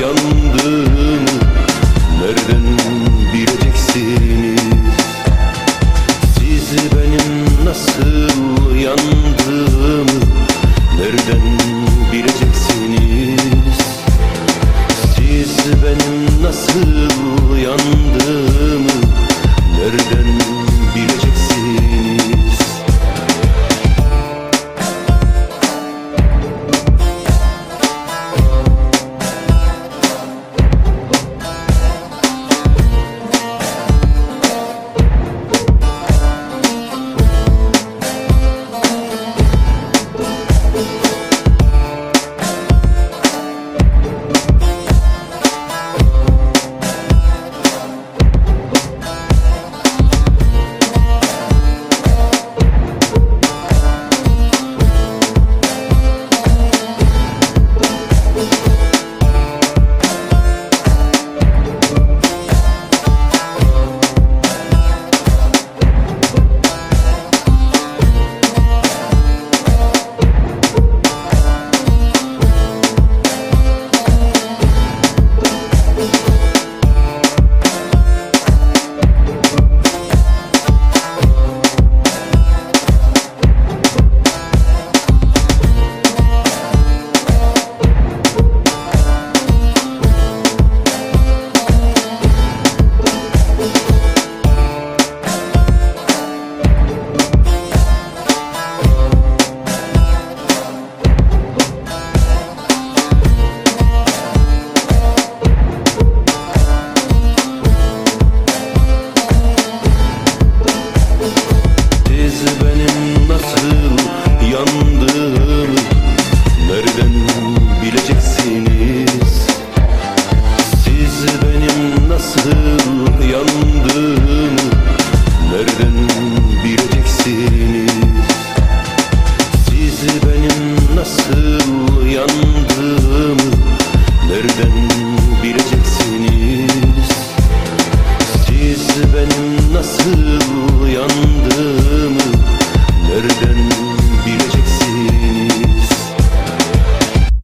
yandığımı Nereden bileceksiniz? Siz benim nasıl yandığımı Nereden bileceksiniz? Siz benim nasıl yandığımı Nereden Yandım, yandım Nereden bileceksiniz? Siz benim nasıl yandığımı Nereden bileceksiniz? Siz benim nasıl